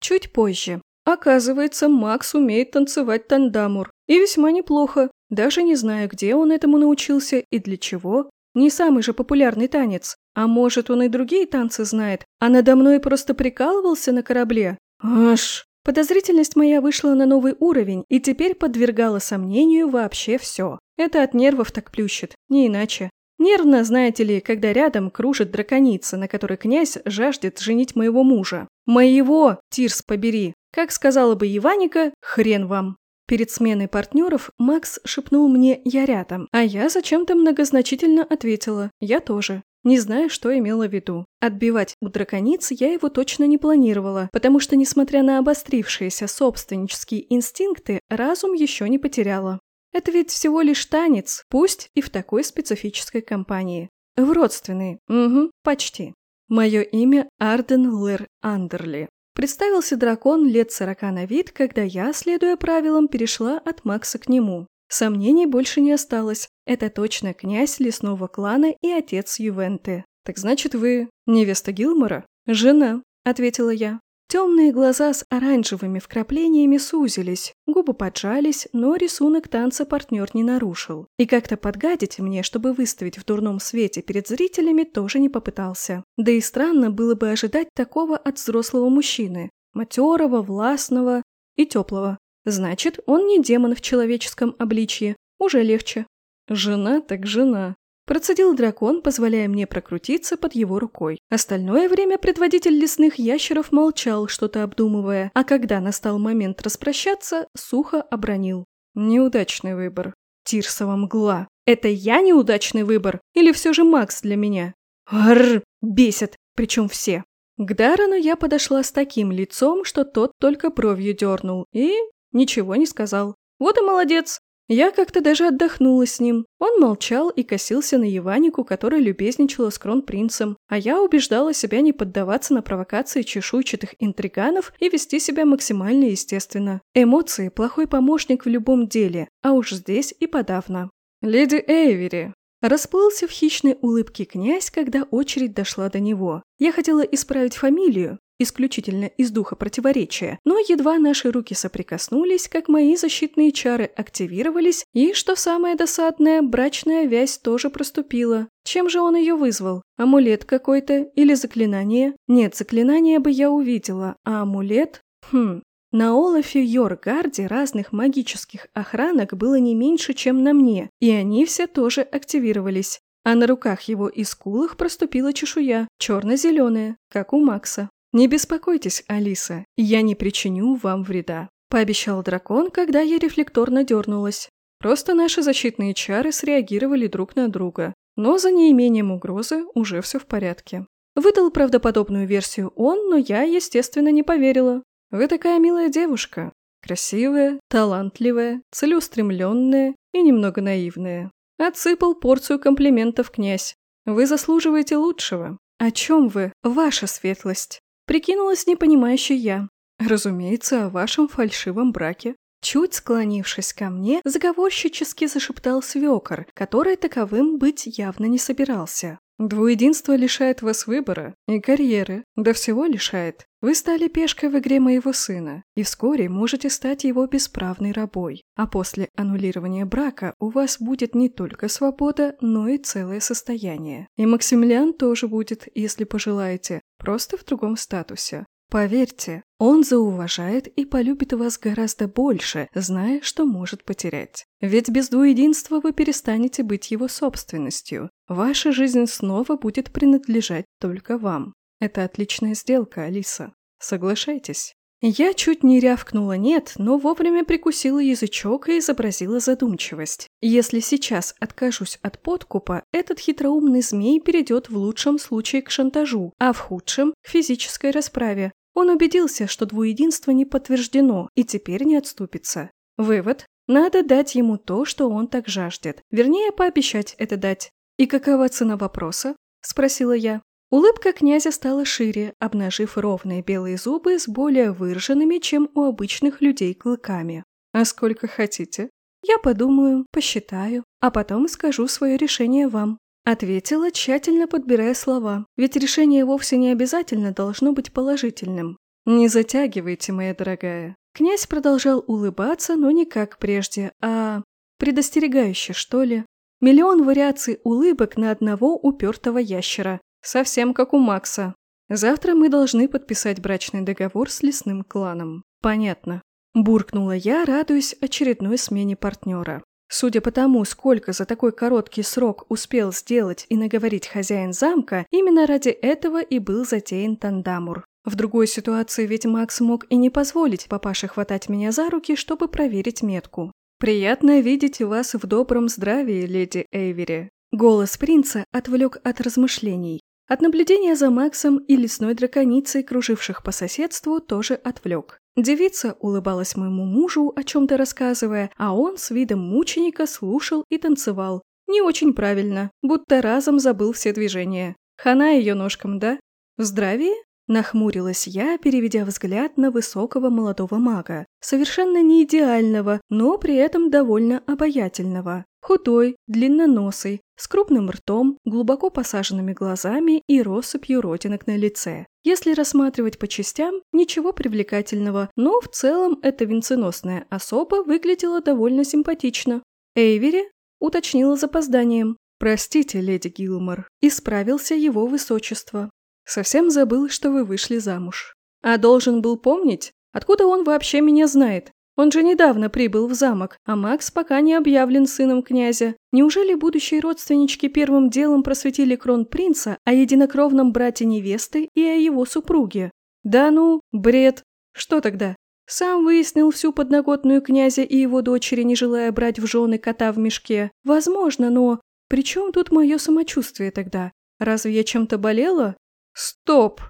Чуть позже. Оказывается, Макс умеет танцевать тандамур. И весьма неплохо. Даже не знаю, где он этому научился и для чего. Не самый же популярный танец. А может, он и другие танцы знает, а надо мной просто прикалывался на корабле? Аж... Подозрительность моя вышла на новый уровень и теперь подвергала сомнению вообще все. Это от нервов так плющит, не иначе. Нервно, знаете ли, когда рядом кружит драконица, на которой князь жаждет женить моего мужа. Моего, Тирс побери. Как сказала бы Иваника, хрен вам. Перед сменой партнеров Макс шепнул мне «я рядом», а я зачем-то многозначительно ответила «я тоже». Не знаю, что имела в виду. Отбивать у дракониц я его точно не планировала, потому что, несмотря на обострившиеся собственнические инстинкты, разум еще не потеряла. Это ведь всего лишь танец, пусть и в такой специфической компании. В родственной, угу, почти. Мое имя Арден Лэр Андерли. Представился дракон лет сорока на вид, когда я, следуя правилам, перешла от Макса к нему. Сомнений больше не осталось. Это точно князь лесного клана и отец Ювенты. «Так значит, вы невеста Гилмора?» «Жена», — ответила я. Темные глаза с оранжевыми вкраплениями сузились, губы поджались, но рисунок танца партнер не нарушил. И как-то подгадить мне, чтобы выставить в дурном свете перед зрителями, тоже не попытался. Да и странно было бы ожидать такого от взрослого мужчины. Матерого, властного и теплого. Значит, он не демон в человеческом обличье. Уже легче. Жена так жена. Процедил дракон, позволяя мне прокрутиться под его рукой. Остальное время предводитель лесных ящеров молчал, что-то обдумывая, а когда настал момент распрощаться, сухо обронил. Неудачный выбор. Тирсова мгла. Это я неудачный выбор? Или все же Макс для меня? Арр, бесит, причем все. К Дарану я подошла с таким лицом, что тот только бровью дернул и Ничего не сказал. Вот и молодец. Я как-то даже отдохнула с ним. Он молчал и косился на Еванику, которая любезничала с кронпринцем, а я убеждала себя не поддаваться на провокации чешуйчатых интриганов и вести себя максимально естественно. Эмоции – плохой помощник в любом деле, а уж здесь и подавно. «Леди Эйвери!» Расплылся в хищной улыбке князь, когда очередь дошла до него. Я хотела исправить фамилию, исключительно из духа противоречия, но едва наши руки соприкоснулись, как мои защитные чары активировались, и, что самое досадное, брачная вязь тоже проступила. Чем же он ее вызвал? Амулет какой-то или заклинание? Нет, заклинание бы я увидела, а амулет? Хм, на Олафе Йоргарде разных магических охранок было не меньше, чем на мне, и они все тоже активировались. А на руках его и скулах проступила чешуя, черно-зеленая, как у Макса. «Не беспокойтесь, Алиса, я не причиню вам вреда», – пообещал дракон, когда я рефлекторно дернулась. Просто наши защитные чары среагировали друг на друга, но за неимением угрозы уже все в порядке. Выдал правдоподобную версию он, но я, естественно, не поверила. «Вы такая милая девушка. Красивая, талантливая, целеустремленная и немного наивная». Отсыпал порцию комплиментов князь. «Вы заслуживаете лучшего. О чем вы, ваша светлость?» Прикинулась непонимающей я. Разумеется, о вашем фальшивом браке. Чуть склонившись ко мне, заговорщически зашептал свекор, который таковым быть явно не собирался. Двуединство лишает вас выбора и карьеры, да всего лишает. Вы стали пешкой в игре моего сына, и вскоре можете стать его бесправной рабой. А после аннулирования брака у вас будет не только свобода, но и целое состояние. И Максимилиан тоже будет, если пожелаете, просто в другом статусе. Поверьте, он зауважает и полюбит вас гораздо больше, зная, что может потерять. Ведь без двуединства вы перестанете быть его собственностью. Ваша жизнь снова будет принадлежать только вам. Это отличная сделка, Алиса. Соглашайтесь. Я чуть не рявкнула «нет», но вовремя прикусила язычок и изобразила задумчивость. Если сейчас откажусь от подкупа, этот хитроумный змей перейдет в лучшем случае к шантажу, а в худшем – к физической расправе. Он убедился, что двуединство не подтверждено и теперь не отступится. Вывод – надо дать ему то, что он так жаждет. Вернее, пообещать это дать. «И какова цена вопроса?» – спросила я. Улыбка князя стала шире, обнажив ровные белые зубы с более выраженными, чем у обычных людей, клыками. «А сколько хотите?» «Я подумаю, посчитаю, а потом скажу свое решение вам», Ответила, тщательно подбирая слова, ведь решение вовсе не обязательно должно быть положительным. Не затягивайте, моя дорогая. Князь продолжал улыбаться, но не как прежде, а предостерегающе, что ли. Миллион вариаций улыбок на одного упертого ящера. Совсем как у Макса. Завтра мы должны подписать брачный договор с лесным кланом. Понятно. Буркнула я, радуясь очередной смене партнера. Судя по тому, сколько за такой короткий срок успел сделать и наговорить хозяин замка, именно ради этого и был затеян Тандамур. В другой ситуации ведь Макс мог и не позволить папаше хватать меня за руки, чтобы проверить метку. «Приятно видеть вас в добром здравии, леди Эйвери». Голос принца отвлек от размышлений. От наблюдения за Максом и лесной драконицей, круживших по соседству, тоже отвлек. Девица улыбалась моему мужу, о чем-то рассказывая, а он с видом мученика слушал и танцевал. Не очень правильно, будто разом забыл все движения. Хана ее ножкам, да? В здравии? Нахмурилась я, переведя взгляд на высокого молодого мага. Совершенно не идеального, но при этом довольно обаятельного. Худой, длинноносый, с крупным ртом, глубоко посаженными глазами и россыпью родинок на лице. Если рассматривать по частям, ничего привлекательного, но в целом эта венценосная особа выглядела довольно симпатично. Эйвери уточнила запозданием. «Простите, леди Гилмор», – исправился его высочество. Совсем забыл, что вы вышли замуж. А должен был помнить, откуда он вообще меня знает. Он же недавно прибыл в замок, а Макс пока не объявлен сыном князя. Неужели будущие родственнички первым делом просветили кронпринца о единокровном брате невесты и о его супруге? Да ну, бред. Что тогда? Сам выяснил всю подноготную князя и его дочери, не желая брать в жены кота в мешке. Возможно, но... При чем тут мое самочувствие тогда? Разве я чем-то болела? «Стоп!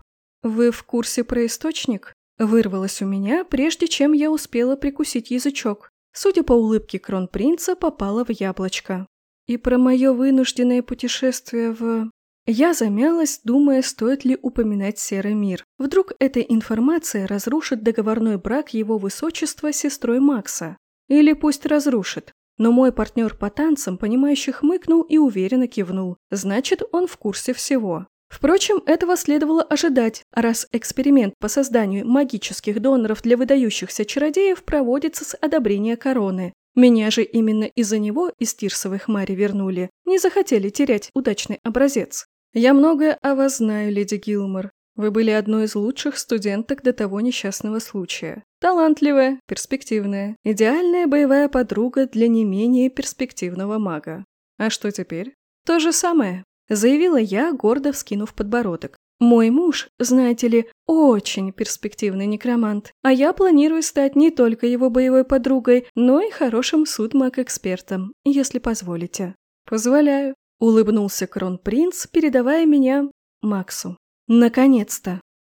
Вы в курсе про источник?» Вырвалось у меня, прежде чем я успела прикусить язычок. Судя по улыбке кронпринца, попала в яблочко. И про мое вынужденное путешествие в... Я замялась, думая, стоит ли упоминать Серый мир. Вдруг эта информация разрушит договорной брак его высочества с сестрой Макса. Или пусть разрушит. Но мой партнер по танцам, понимающий, хмыкнул и уверенно кивнул. Значит, он в курсе всего. Впрочем, этого следовало ожидать, раз эксперимент по созданию магических доноров для выдающихся чародеев проводится с одобрения короны. Меня же именно из-за него из Тирсовой хмари вернули. Не захотели терять удачный образец. Я многое о вас знаю, леди Гилмор. Вы были одной из лучших студенток до того несчастного случая. Талантливая, перспективная, идеальная боевая подруга для не менее перспективного мага. А что теперь? То же самое заявила я, гордо вскинув подбородок. Мой муж, знаете ли, очень перспективный некромант, а я планирую стать не только его боевой подругой, но и хорошим судмаг-экспертом, если позволите. Позволяю, улыбнулся кронпринц, передавая меня Максу. Наконец-то!